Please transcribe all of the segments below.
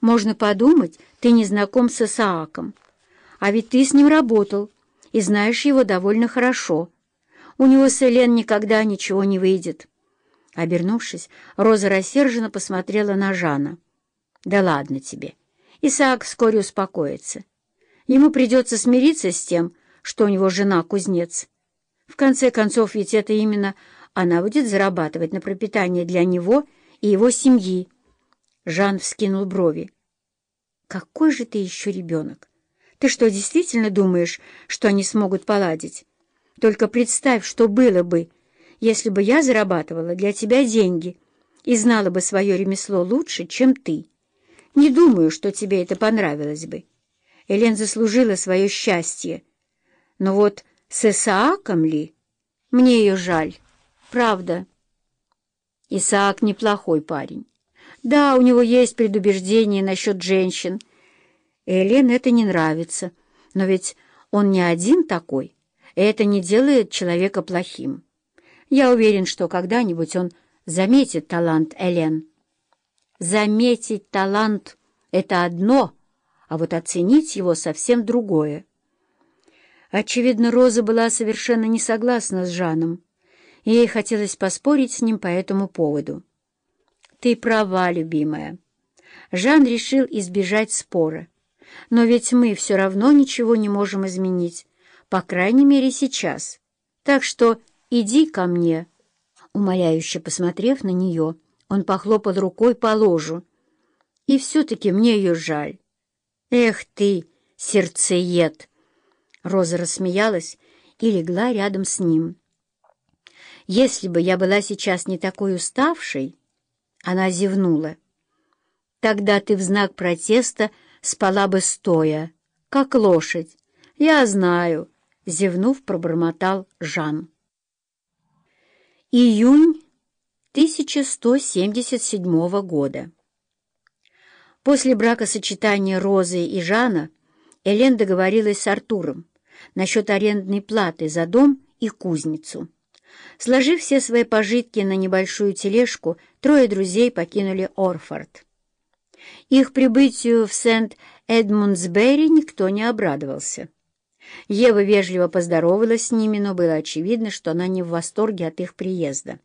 Можно подумать, ты не знаком с Исааком. А ведь ты с ним работал и знаешь его довольно хорошо. У него с Элен никогда ничего не выйдет». Обернувшись, Роза рассерженно посмотрела на Жана. «Да ладно тебе. Исаак вскоре успокоится. Ему придется смириться с тем, что у него жена кузнец. В конце концов, ведь это именно она будет зарабатывать на пропитание для него и его семьи». Жан вскинул брови. «Какой же ты еще ребенок? Ты что, действительно думаешь, что они смогут поладить? Только представь, что было бы, если бы я зарабатывала для тебя деньги и знала бы свое ремесло лучше, чем ты. Не думаю, что тебе это понравилось бы. Элен заслужила свое счастье. Но вот с Исааком ли? Мне ее жаль. Правда. Исаак неплохой парень. Да, у него есть предубеждение насчет женщин. Элен это не нравится. Но ведь он не один такой, и это не делает человека плохим. Я уверен, что когда-нибудь он заметит талант Элен. Заметить талант — это одно, а вот оценить его совсем другое. Очевидно, Роза была совершенно не согласна с Жаном, ей хотелось поспорить с ним по этому поводу. «Ты права, любимая». Жан решил избежать спора. «Но ведь мы все равно ничего не можем изменить, по крайней мере, сейчас. Так что иди ко мне». Умоляюще посмотрев на нее, он похлопал рукой по ложу. «И все-таки мне ее жаль». «Эх ты, сердцеед!» Роза рассмеялась и легла рядом с ним. «Если бы я была сейчас не такой уставшей...» Она зевнула. «Тогда ты в знак протеста спала бы стоя, как лошадь. Я знаю», — зевнув, пробормотал Жан. Июнь 1177 года. После бракосочетания Розы и Жана Элен договорилась с Артуром насчет арендной платы за дом и кузницу. Сложив все свои пожитки на небольшую тележку, трое друзей покинули Орфорд. Их прибытию в Сент-Эдмундсбери никто не обрадовался. Ева вежливо поздоровалась с ними, но было очевидно, что она не в восторге от их приезда.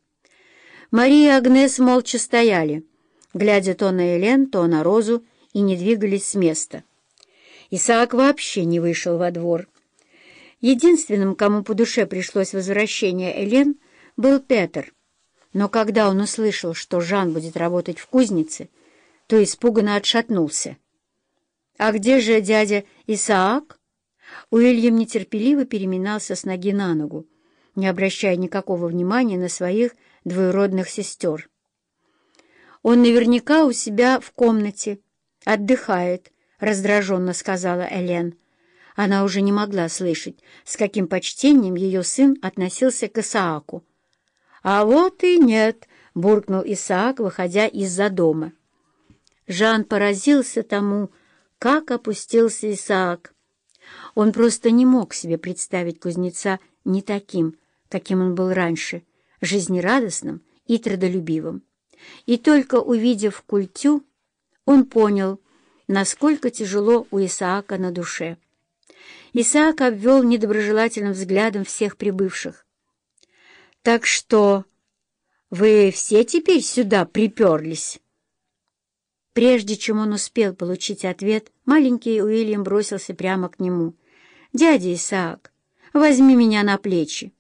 Мария и Агнес молча стояли, глядя то на Элен, то на Розу, и не двигались с места. Исаак вообще не вышел во двор. Единственным, кому по душе пришлось возвращение Элен, был Петр. Но когда он услышал, что Жан будет работать в кузнице, то испуганно отшатнулся. «А где же дядя Исаак?» Уильям нетерпеливо переминался с ноги на ногу, не обращая никакого внимания на своих двоюродных сестер. «Он наверняка у себя в комнате, отдыхает», — раздраженно сказала Элен. Она уже не могла слышать, с каким почтением ее сын относился к Исааку. «А вот и нет», — буркнул Исаак, выходя из-за дома. Жан поразился тому, как опустился Исаак. Он просто не мог себе представить кузнеца не таким, каким он был раньше, жизнерадостным и трудолюбивым. И только увидев культю, он понял, насколько тяжело у Исаака на душе. Исаак обвел недоброжелательным взглядом всех прибывших. «Так что вы все теперь сюда приперлись?» Прежде чем он успел получить ответ, маленький Уильям бросился прямо к нему. «Дядя Исаак, возьми меня на плечи.